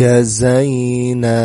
جزينا.